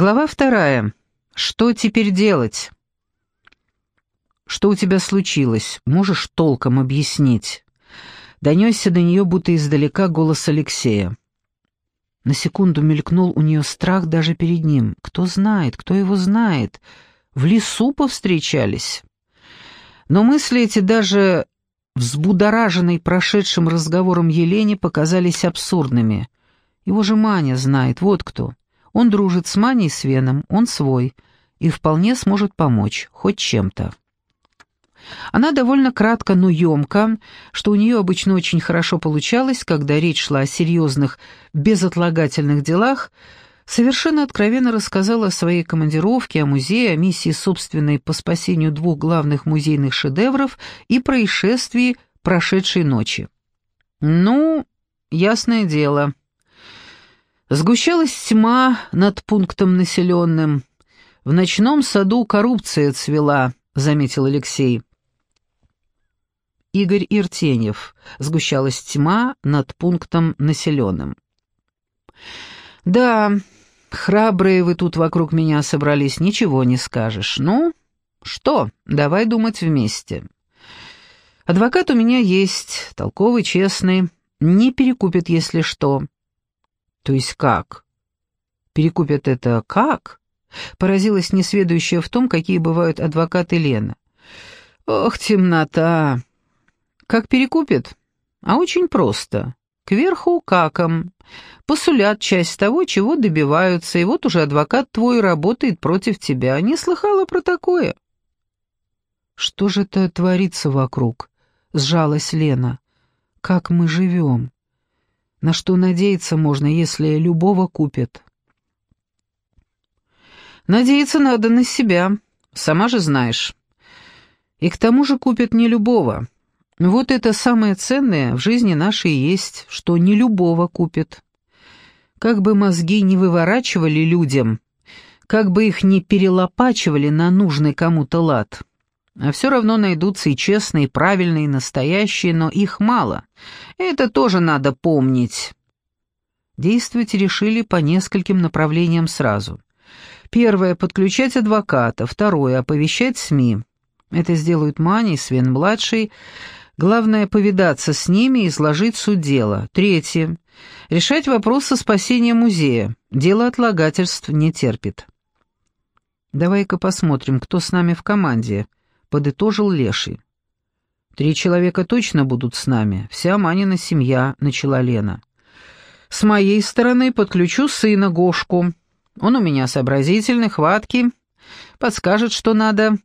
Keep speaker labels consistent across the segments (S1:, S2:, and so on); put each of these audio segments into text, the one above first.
S1: Глава вторая. Что теперь делать? Что у тебя случилось? Можешь толком объяснить? Донесся до нее будто издалека голос Алексея. На секунду мелькнул у нее страх даже перед ним. Кто знает, кто его знает? В лесу повстречались. Но мысли эти даже взбудораженной прошедшим разговором Елене показались абсурдными. Его же Маня знает, вот кто. Он дружит с Маней с Веном, он свой, и вполне сможет помочь, хоть чем-то. Она довольно кратко, но емко, что у нее обычно очень хорошо получалось, когда речь шла о серьезных, безотлагательных делах, совершенно откровенно рассказала о своей командировке, о музее, о миссии собственной по спасению двух главных музейных шедевров и происшествии прошедшей ночи. Ну, ясное дело. Сгущалась тьма над пунктом населенным. В ночном саду коррупция цвела, заметил Алексей. Игорь Иртенев. Сгущалась тьма над пунктом населенным. «Да, храбрые вы тут вокруг меня собрались, ничего не скажешь. Ну, что, давай думать вместе. Адвокат у меня есть, толковый, честный, не перекупит, если что». «То есть как?» «Перекупят это как?» Поразилась несведущая в том, какие бывают адвокаты Лена. «Ох, темнота! Как перекупит? А очень просто. Кверху каком. Посулят часть того, чего добиваются, и вот уже адвокат твой работает против тебя. Не слыхала про такое? Что же это творится вокруг? Сжалась Лена. Как мы живем? На что надеяться можно, если любого купят? Надеяться надо на себя, сама же знаешь. И к тому же купят не любого. Вот это самое ценное в жизни нашей есть, что не любого купит. Как бы мозги не выворачивали людям, как бы их не перелопачивали на нужный кому-то лад, а все равно найдутся и честные, и правильные, и настоящие, но их мало. Это тоже надо помнить. Действовать решили по нескольким направлениям сразу. Первое — подключать адвоката, второе — оповещать СМИ. Это сделают Маня и Свен-младший — Главное — повидаться с ними и изложить суть дела. Третье. Решать вопрос со спасением музея. Дело отлагательств не терпит. «Давай-ка посмотрим, кто с нами в команде», — подытожил Леший. «Три человека точно будут с нами. Вся Манина семья», — начала Лена. «С моей стороны подключу сына Гошку. Он у меня сообразительный, хваткий. Подскажет, что надо.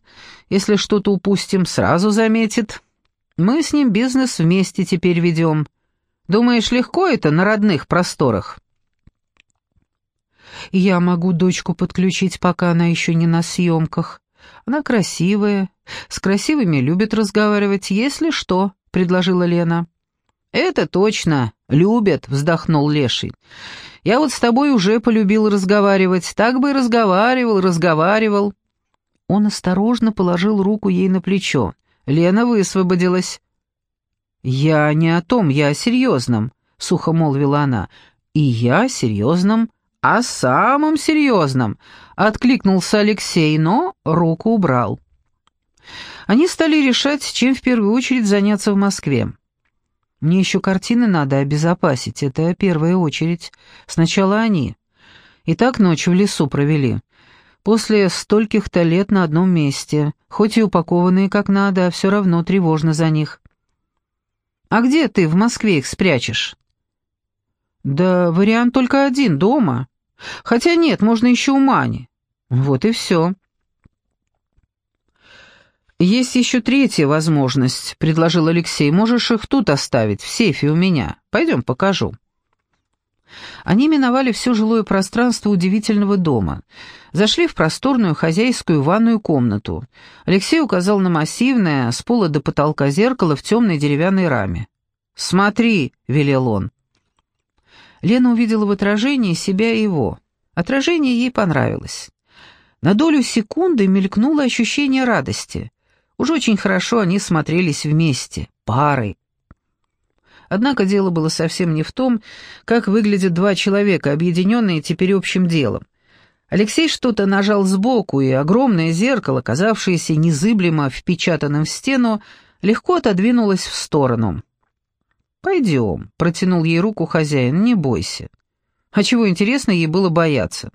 S1: Если что-то упустим, сразу заметит». Мы с ним бизнес вместе теперь ведем. Думаешь, легко это на родных просторах?» «Я могу дочку подключить, пока она еще не на съемках. Она красивая, с красивыми любит разговаривать, если что», — предложила Лена. «Это точно, любят», — вздохнул Леший. «Я вот с тобой уже полюбил разговаривать, так бы и разговаривал, разговаривал». Он осторожно положил руку ей на плечо. Лена высвободилась. «Я не о том, я о серьезном», — сухо молвила она. «И я о серьезном, о самом серьезном», — откликнулся Алексей, но руку убрал. Они стали решать, чем в первую очередь заняться в Москве. Мне еще картины надо обезопасить, это первая очередь. Сначала они. И так ночь в лесу провели. После стольких-то лет на одном месте, хоть и упакованные как надо, а все равно тревожно за них. «А где ты в Москве их спрячешь?» «Да вариант только один, дома. Хотя нет, можно еще у Мани. Вот и все». «Есть еще третья возможность», — предложил Алексей. «Можешь их тут оставить, в сейфе у меня. Пойдем покажу». Они миновали все жилое пространство удивительного дома. Зашли в просторную хозяйскую ванную комнату. Алексей указал на массивное, с пола до потолка зеркало в темной деревянной раме. «Смотри», — велел он. Лена увидела в отражении себя и его. Отражение ей понравилось. На долю секунды мелькнуло ощущение радости. Уж очень хорошо они смотрелись вместе, парой. Однако дело было совсем не в том, как выглядят два человека, объединенные теперь общим делом. Алексей что-то нажал сбоку, и огромное зеркало, казавшееся незыблемо впечатанным в стену, легко отодвинулось в сторону. «Пойдем», — протянул ей руку хозяин, — «не бойся». А чего, интересно, ей было бояться?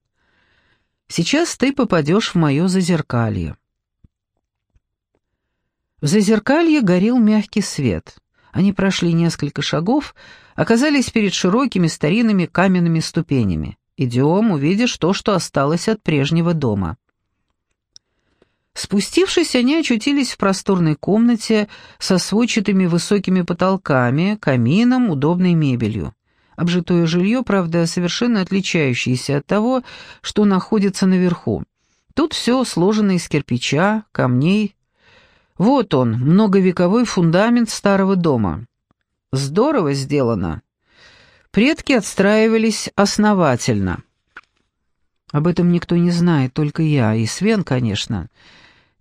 S1: «Сейчас ты попадешь в мое зазеркалье». В зазеркалье горел мягкий свет. Они прошли несколько шагов, оказались перед широкими старинными каменными ступенями. Идем, увидишь то, что осталось от прежнего дома». Спустившись, они очутились в просторной комнате со сводчатыми высокими потолками, камином, удобной мебелью. Обжитое жилье, правда, совершенно отличающееся от того, что находится наверху. Тут все сложено из кирпича, камней. Вот он, многовековой фундамент старого дома. Здорово сделано. Предки отстраивались основательно. Об этом никто не знает, только я и Свен, конечно.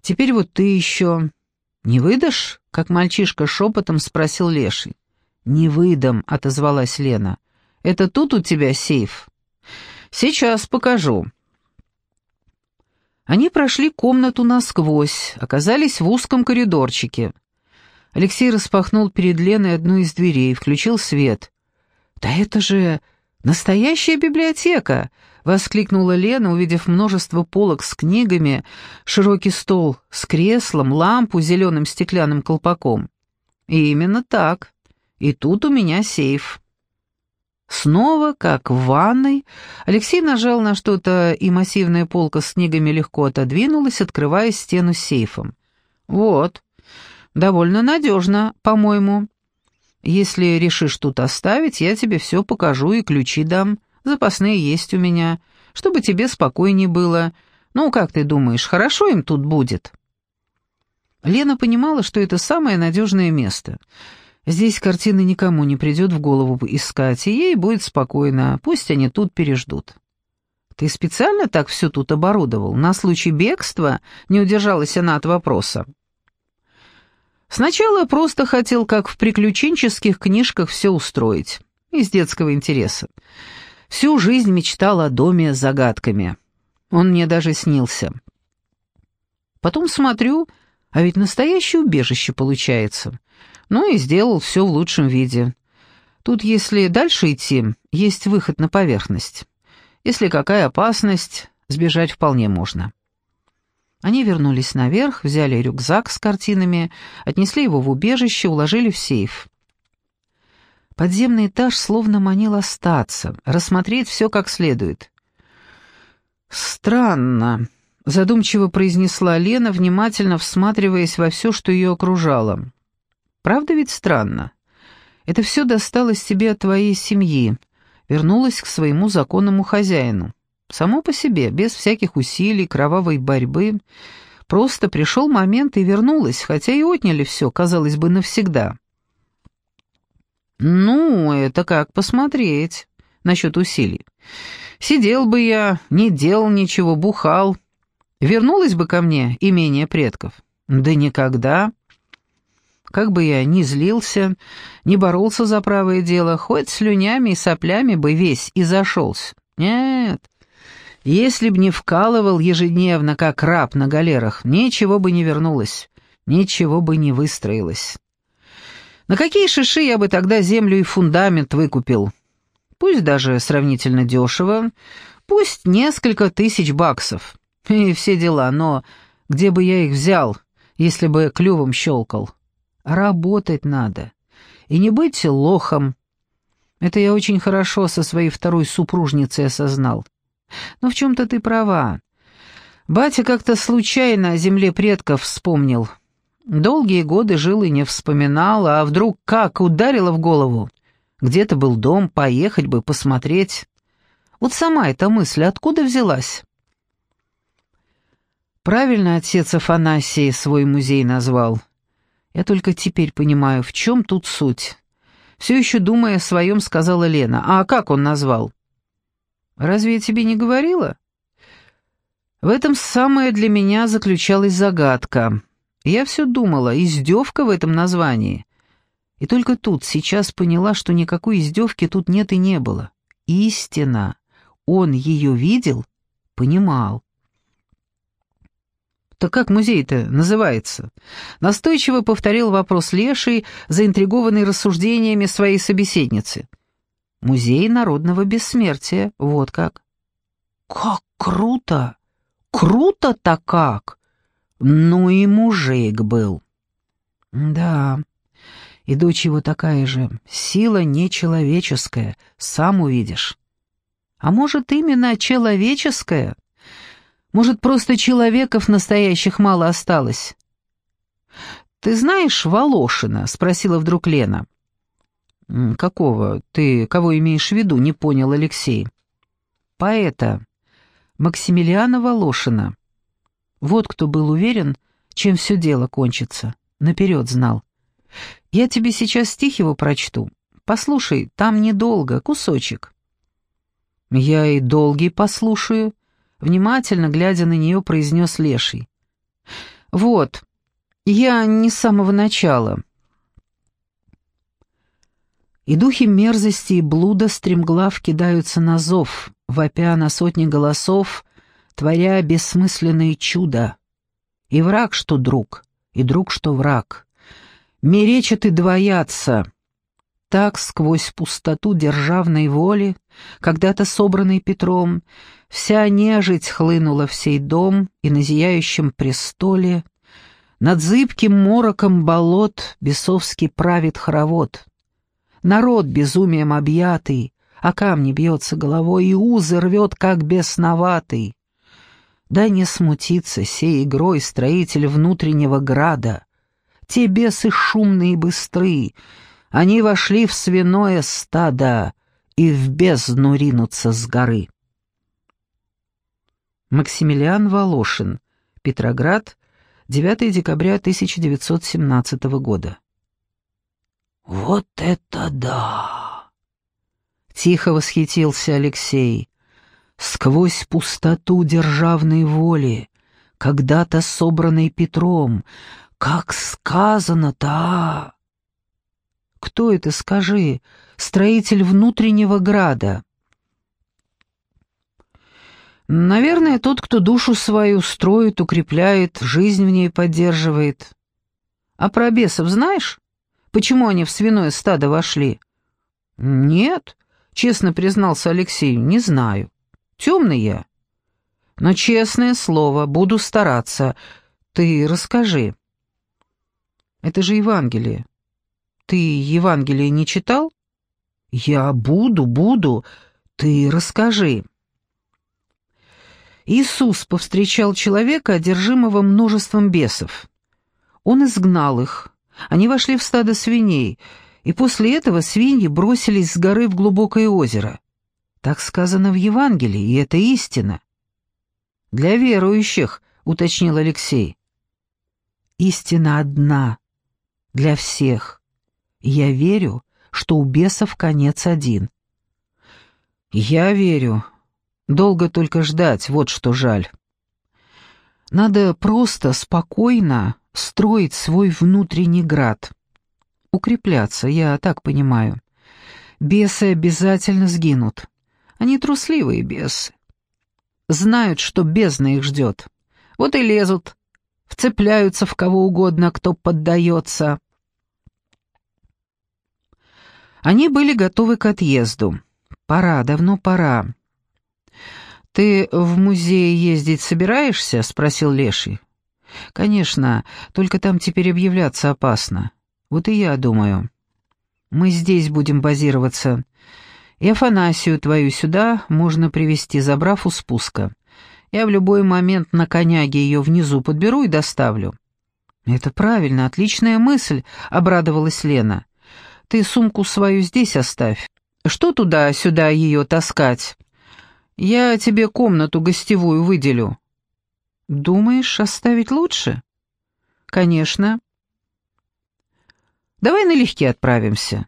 S1: Теперь вот ты еще... Не выдашь? Как мальчишка шепотом спросил Леший. «Не выдам», — отозвалась Лена. «Это тут у тебя сейф?» «Сейчас покажу». Они прошли комнату насквозь, оказались в узком коридорчике. Алексей распахнул перед Леной одну из дверей, включил свет. «Да это же настоящая библиотека!» — воскликнула Лена, увидев множество полок с книгами, широкий стол с креслом, лампу с зеленым стеклянным колпаком. И «Именно так. И тут у меня сейф». Снова, как в ванной, Алексей нажал на что-то, и массивная полка с книгами легко отодвинулась, открывая стену сейфом. «Вот. Довольно надежно, по-моему. Если решишь тут оставить, я тебе все покажу и ключи дам. Запасные есть у меня, чтобы тебе спокойнее было. Ну, как ты думаешь, хорошо им тут будет?» Лена понимала, что это самое надежное место. Здесь картины никому не придет в голову искать, и ей будет спокойно, пусть они тут переждут. «Ты специально так все тут оборудовал? На случай бегства?» — не удержалась она от вопроса. Сначала просто хотел, как в приключенческих книжках, все устроить. Из детского интереса. Всю жизнь мечтал о доме с загадками. Он мне даже снился. Потом смотрю, а ведь настоящее убежище получается. Ну и сделал все в лучшем виде. Тут, если дальше идти, есть выход на поверхность. Если какая опасность, сбежать вполне можно. Они вернулись наверх, взяли рюкзак с картинами, отнесли его в убежище, уложили в сейф. Подземный этаж словно манил остаться, рассмотреть все как следует. «Странно», — задумчиво произнесла Лена, внимательно всматриваясь во все, что ее окружало. «Правда ведь странно? Это все досталось тебе от твоей семьи, вернулось к своему законному хозяину. Само по себе, без всяких усилий, кровавой борьбы. Просто пришел момент и вернулась, хотя и отняли все, казалось бы, навсегда. «Ну, это как посмотреть насчет усилий. Сидел бы я, не делал ничего, бухал. Вернулась бы ко мне имение предков? Да никогда. Как бы я ни злился, не боролся за правое дело, хоть слюнями и соплями бы весь и зашелся. Нет, если б не вкалывал ежедневно, как раб на галерах, ничего бы не вернулось, ничего бы не выстроилось. На какие шиши я бы тогда землю и фундамент выкупил? Пусть даже сравнительно дешево, пусть несколько тысяч баксов. И все дела, но где бы я их взял, если бы клювом щелкал? Работать надо. И не быть лохом. Это я очень хорошо со своей второй супружницей осознал. Но в чем-то ты права. Батя как-то случайно о земле предков вспомнил. Долгие годы жил и не вспоминал, а вдруг как ударило в голову. Где-то был дом, поехать бы, посмотреть. Вот сама эта мысль откуда взялась? Правильно отец Афанасий свой музей назвал. Я только теперь понимаю, в чем тут суть. Все еще думая о своем, сказала Лена. А как он назвал? Разве я тебе не говорила? В этом самое для меня заключалась загадка. Я все думала, издевка в этом названии. И только тут, сейчас поняла, что никакой издевки тут нет и не было. Истина. Он ее видел Понимал. «Так как музей-то называется?» Настойчиво повторил вопрос Леший, заинтригованный рассуждениями своей собеседницы. «Музей народного бессмертия, вот как». «Как круто! Круто-то как! Ну и мужик был!» «Да, и дочь его такая же, сила нечеловеческая, сам увидишь». «А может, именно человеческая?» Может, просто человеков настоящих мало осталось?» «Ты знаешь Волошина?» — спросила вдруг Лена. «Какого? Ты кого имеешь в виду?» — не понял Алексей. «Поэта. Максимилиана Волошина. Вот кто был уверен, чем все дело кончится. Наперед знал. Я тебе сейчас стих его прочту. Послушай, там недолго, кусочек». «Я и долгий послушаю», внимательно глядя на нее, произнес Леший. «Вот, я не с самого начала». И духи мерзости и блуда стремглав кидаются на зов, вопя на сотни голосов, творя бессмысленные чудо. И враг, что друг, и друг, что враг. Меречат и двоятся. Так сквозь пустоту державной воли, когда-то собранной Петром, Вся нежить хлынула в сей дом, и на зияющем престоле Над зыбким мороком болот бесовский правит хоровод. Народ безумием объятый, а камни бьется головой, и узы рвет, как бесноватый. Да не смутиться сей игрой строитель внутреннего града. Те бесы шумные и быстры, они вошли в свиное стадо и в бездну ринутся с горы. Максимилиан Волошин. Петроград, 9 декабря 1917 года. «Вот это да!» Тихо восхитился Алексей. «Сквозь пустоту державной воли, когда-то собранной Петром, как сказано-то, а!» «Кто это, скажи? Строитель внутреннего града?» Наверное, тот, кто душу свою строит, укрепляет, жизнь в ней поддерживает. А про бесов знаешь? Почему они в свиное стадо вошли? Нет, честно признался Алексей, не знаю. Темный я. Но честное слово, буду стараться. Ты расскажи. Это же Евангелие. Ты Евангелие не читал? Я буду, буду. Ты расскажи. Иисус повстречал человека, одержимого множеством бесов. Он изгнал их. Они вошли в стадо свиней, и после этого свиньи бросились с горы в глубокое озеро. Так сказано в Евангелии, и это истина. «Для верующих», — уточнил Алексей. «Истина одна, для всех. Я верю, что у бесов конец один». «Я верю, Долго только ждать, вот что жаль. Надо просто спокойно строить свой внутренний град. Укрепляться, я так понимаю. Бесы обязательно сгинут. Они трусливые бесы. Знают, что бездна их ждет. Вот и лезут, вцепляются в кого угодно, кто поддается. Они были готовы к отъезду. Пора, давно пора. «Ты в музей ездить собираешься?» — спросил Леший. «Конечно, только там теперь объявляться опасно. Вот и я думаю. Мы здесь будем базироваться. И Афанасию твою сюда можно привести, забрав у спуска. Я в любой момент на коняге ее внизу подберу и доставлю». «Это правильно, отличная мысль», — обрадовалась Лена. «Ты сумку свою здесь оставь. Что туда-сюда ее таскать?» Я тебе комнату гостевую выделю». «Думаешь, оставить лучше?» «Конечно». «Давай налегке отправимся».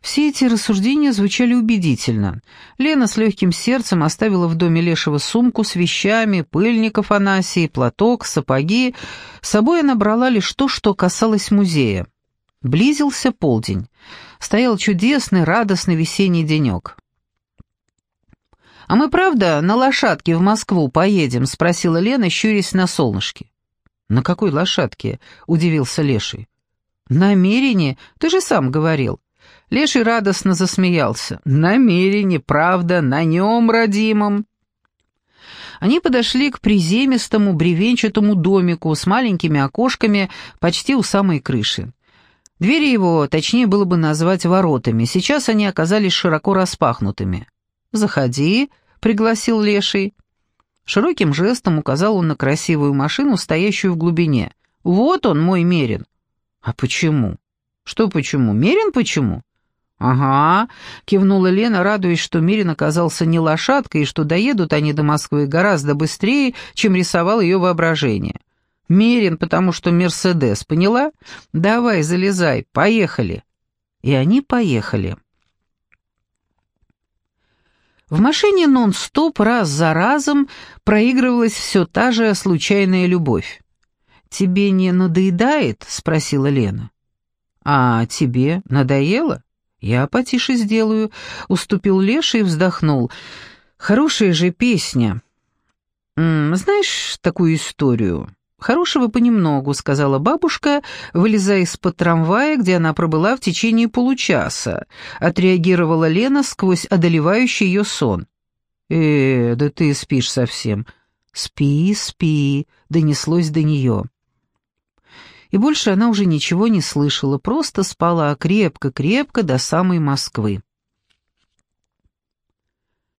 S1: Все эти рассуждения звучали убедительно. Лена с легким сердцем оставила в доме Лешего сумку с вещами, пыльник Афанасии, платок, сапоги. С собой она брала лишь то, что касалось музея. Близился полдень. Стоял чудесный, радостный весенний денек. «А мы правда на лошадке в Москву поедем?» — спросила Лена, щурясь на солнышке. «На какой лошадке?» — удивился Леший. «Намерение? Ты же сам говорил». Леший радостно засмеялся. «Намерение, правда, на нем, родимом». Они подошли к приземистому бревенчатому домику с маленькими окошками почти у самой крыши. Двери его, точнее было бы назвать воротами, сейчас они оказались широко распахнутыми. «Заходи», — пригласил Леший. Широким жестом указал он на красивую машину, стоящую в глубине. «Вот он, мой Мерин». «А почему?» «Что почему? Мерин почему?» «Ага», — кивнула Лена, радуясь, что Мерин оказался не лошадкой и что доедут они до Москвы гораздо быстрее, чем рисовал ее воображение. «Мерин, потому что Мерседес, поняла? Давай, залезай, поехали». И они поехали. В машине нон-стоп раз за разом проигрывалась все та же случайная любовь. «Тебе не надоедает?» — спросила Лена. «А тебе надоело?» «Я потише сделаю», — уступил Леша и вздохнул. «Хорошая же песня». «М -м, «Знаешь такую историю?» «Хорошего понемногу», — сказала бабушка, вылезая из-под трамвая, где она пробыла в течение получаса. Отреагировала Лена сквозь одолевающий ее сон. «Э, да ты спишь совсем». «Спи, спи», — донеслось до нее. И больше она уже ничего не слышала, просто спала крепко-крепко до самой Москвы.